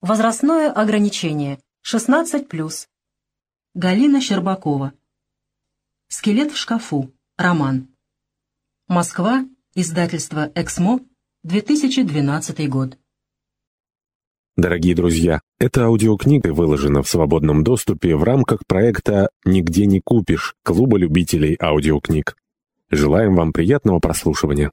Возрастное ограничение 16+. Галина Щербакова. Скелет в шкафу. Роман. Москва. Издательство «Эксмо», 2012 год. Дорогие друзья, эта аудиокнига выложена в свободном доступе в рамках проекта «Нигде не купишь» Клуба любителей аудиокниг. Желаем вам приятного прослушивания.